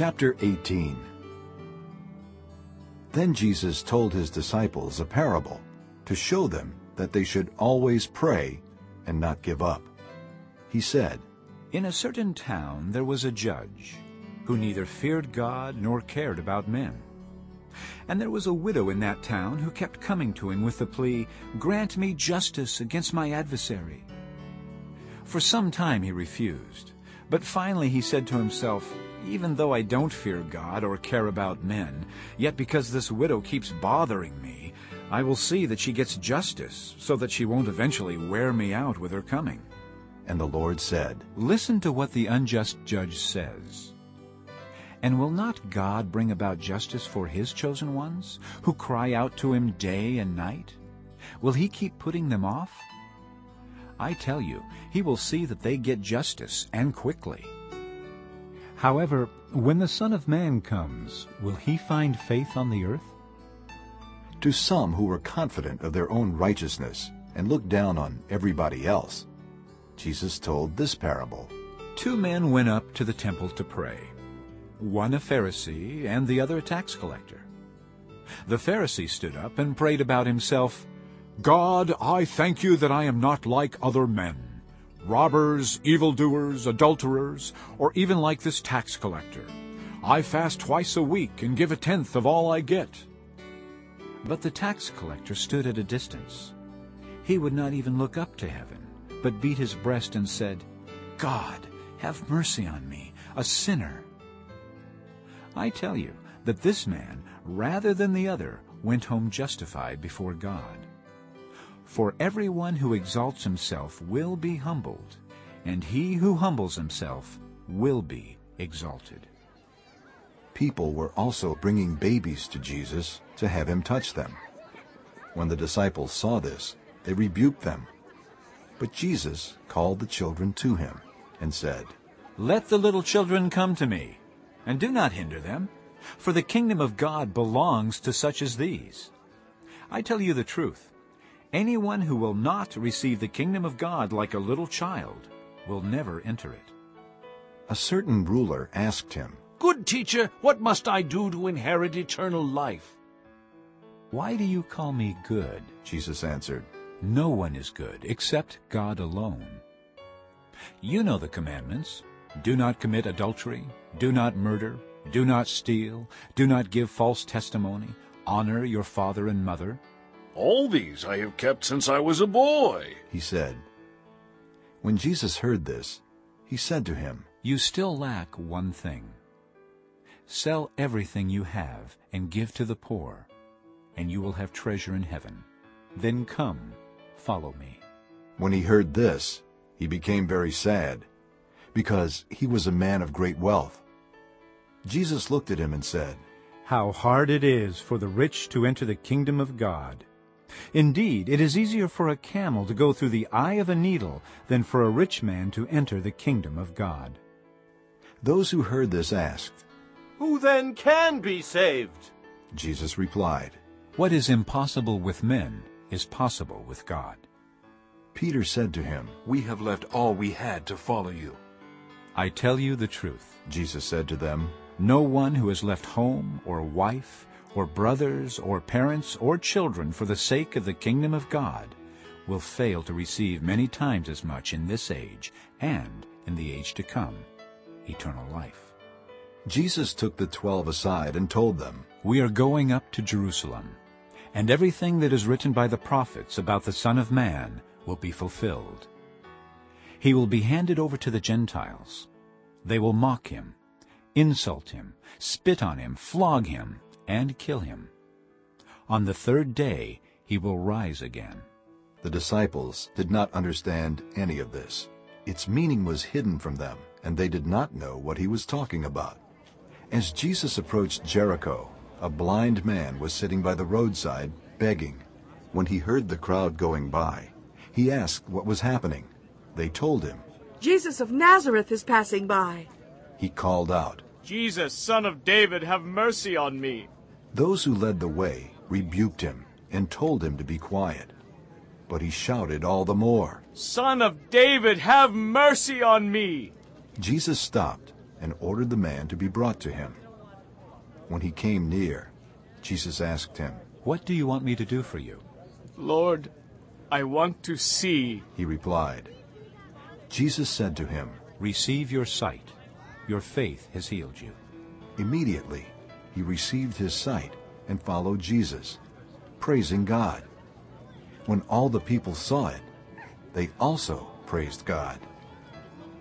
Chapter 18 Then Jesus told his disciples a parable to show them that they should always pray and not give up. He said, In a certain town there was a judge who neither feared God nor cared about men. And there was a widow in that town who kept coming to him with the plea, Grant me justice against my adversary. For some time he refused, but finally he said to himself, Even though I don't fear God or care about men, yet because this widow keeps bothering me, I will see that she gets justice, so that she won't eventually wear me out with her coming. And the Lord said, Listen to what the unjust judge says. And will not God bring about justice for his chosen ones, who cry out to him day and night? Will he keep putting them off? I tell you, he will see that they get justice, and quickly. However, when the Son of Man comes, will he find faith on the earth? To some who were confident of their own righteousness and looked down on everybody else, Jesus told this parable. Two men went up to the temple to pray, one a Pharisee and the other a tax collector. The Pharisee stood up and prayed about himself, God, I thank you that I am not like other men, robbers, evildoers, adulterers, or even like this tax collector. I fast twice a week and give a tenth of all I get. But the tax collector stood at a distance. He would not even look up to heaven, but beat his breast and said, God, have mercy on me, a sinner. I tell you that this man, rather than the other, went home justified before God. For everyone who exalts himself will be humbled, and he who humbles himself will be exalted. People were also bringing babies to Jesus to have him touch them. When the disciples saw this, they rebuked them. But Jesus called the children to him and said, Let the little children come to me, and do not hinder them, for the kingdom of God belongs to such as these. I tell you the truth, anyone who will not receive the kingdom of God like a little child will never enter it. A certain ruler asked him, Good teacher, what must I do to inherit eternal life? Why do you call me good? Jesus answered, No one is good except God alone. You know the commandments. Do not commit adultery. Do not murder. Do not steal. Do not give false testimony. Honor your father and mother. All these I have kept since I was a boy, he said. When Jesus heard this, he said to him, You still lack one thing. Sell everything you have and give to the poor, and you will have treasure in heaven. Then come, follow me. When he heard this, he became very sad, because he was a man of great wealth. Jesus looked at him and said, How hard it is for the rich to enter the kingdom of God. Indeed, it is easier for a camel to go through the eye of a needle than for a rich man to enter the kingdom of God. Those who heard this asked, Who then can be saved? Jesus replied, What is impossible with men is possible with God. Peter said to him, We have left all we had to follow you. I tell you the truth. Jesus said to them, No one who has left home or wife or brothers or parents or children for the sake of the kingdom of God will fail to receive many times as much in this age and in the age to come, eternal life. Jesus took the twelve aside and told them, We are going up to Jerusalem, and everything that is written by the prophets about the Son of Man will be fulfilled. He will be handed over to the Gentiles. They will mock him, insult him, spit on him, flog him, and kill him. On the third day he will rise again. The disciples did not understand any of this. Its meaning was hidden from them, and they did not know what he was talking about. As Jesus approached Jericho, a blind man was sitting by the roadside begging. When he heard the crowd going by, he asked what was happening. They told him. Jesus of Nazareth is passing by. He called out. Jesus, son of David, have mercy on me. Those who led the way rebuked him and told him to be quiet. But he shouted all the more. Son of David, have mercy on me. Jesus stopped and ordered the man to be brought to him. When he came near, Jesus asked him, What do you want me to do for you? Lord, I want to see. He replied. Jesus said to him, Receive your sight. Your faith has healed you. Immediately he received his sight and followed Jesus, praising God. When all the people saw it, they also praised God.